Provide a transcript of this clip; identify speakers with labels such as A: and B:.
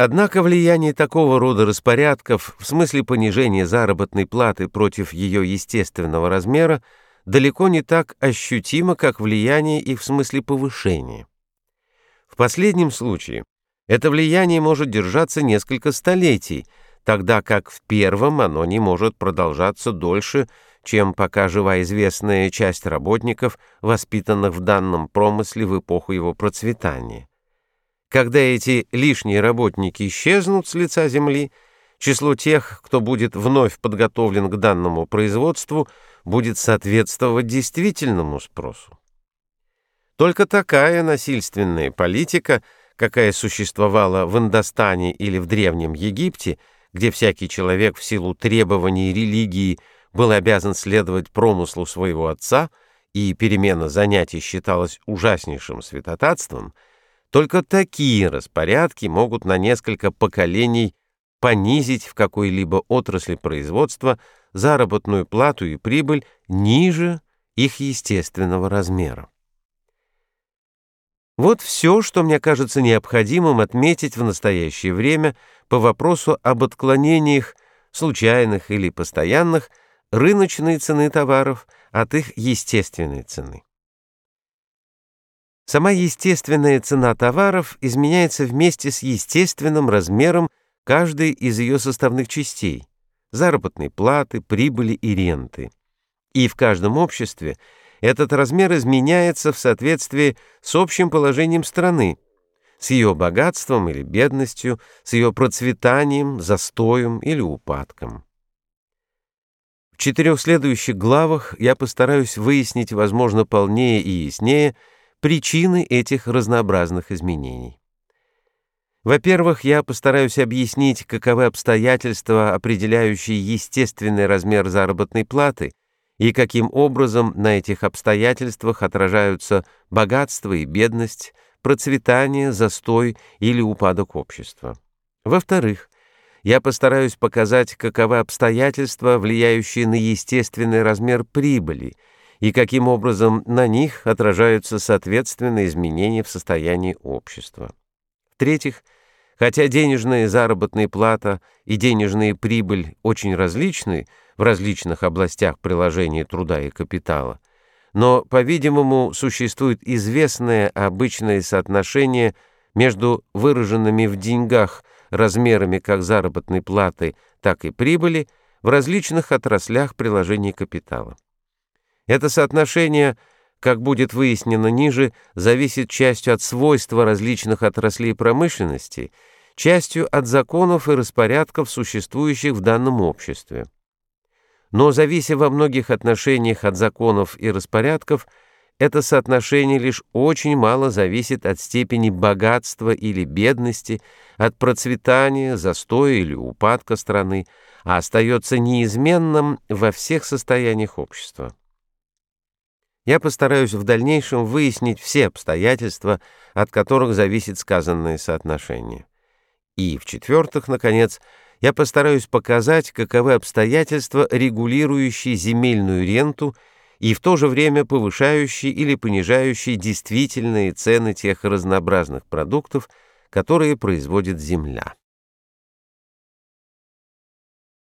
A: Однако влияние такого рода распорядков в смысле понижения заработной платы против ее естественного размера далеко не так ощутимо, как влияние их в смысле повышения. В последнем случае это влияние может держаться несколько столетий, тогда как в первом оно не может продолжаться дольше, чем пока жива известная часть работников, воспитанных в данном промысле в эпоху его процветания. Когда эти лишние работники исчезнут с лица земли, число тех, кто будет вновь подготовлен к данному производству, будет соответствовать действительному спросу. Только такая насильственная политика, какая существовала в Индостане или в Древнем Египте, где всякий человек в силу требований религии был обязан следовать промыслу своего отца, и перемена занятий считалась ужаснейшим святотатством – только такие распорядки могут на несколько поколений понизить в какой-либо отрасли производства заработную плату и прибыль ниже их естественного размера. Вот все, что мне кажется необходимым отметить в настоящее время по вопросу об отклонениях, случайных или постоянных, рыночной цены товаров от их естественной цены. Сама естественная цена товаров изменяется вместе с естественным размером каждой из ее составных частей – заработной платы, прибыли и ренты. И в каждом обществе этот размер изменяется в соответствии с общим положением страны, с ее богатством или бедностью, с ее процветанием, застоем или упадком. В четырех следующих главах я постараюсь выяснить, возможно, полнее и яснее – причины этих разнообразных изменений. Во-первых, я постараюсь объяснить, каковы обстоятельства, определяющие естественный размер заработной платы, и каким образом на этих обстоятельствах отражаются богатство и бедность, процветание, застой или упадок общества. Во-вторых, я постараюсь показать, каковы обстоятельства, влияющие на естественный размер прибыли – и каким образом на них отражаются соответственные изменения в состоянии общества. В-третьих, хотя денежная заработная плата и денежная прибыль очень различны в различных областях приложения труда и капитала, но, по-видимому, существует известное обычное соотношение между выраженными в деньгах размерами как заработной платы, так и прибыли в различных отраслях приложения капитала. Это соотношение, как будет выяснено ниже, зависит частью от свойства различных отраслей промышленности, частью от законов и распорядков, существующих в данном обществе. Но, завися во многих отношениях от законов и распорядков, это соотношение лишь очень мало зависит от степени богатства или бедности, от процветания, застоя или упадка страны, а остается неизменным во всех состояниях общества. Я постараюсь в дальнейшем выяснить все обстоятельства, от которых зависит сказанное соотношение. И, в-четвертых, наконец, я постараюсь показать, каковы обстоятельства, регулирующие земельную ренту и в то же время повышающие или понижающие действительные цены тех разнообразных продуктов, которые производит земля.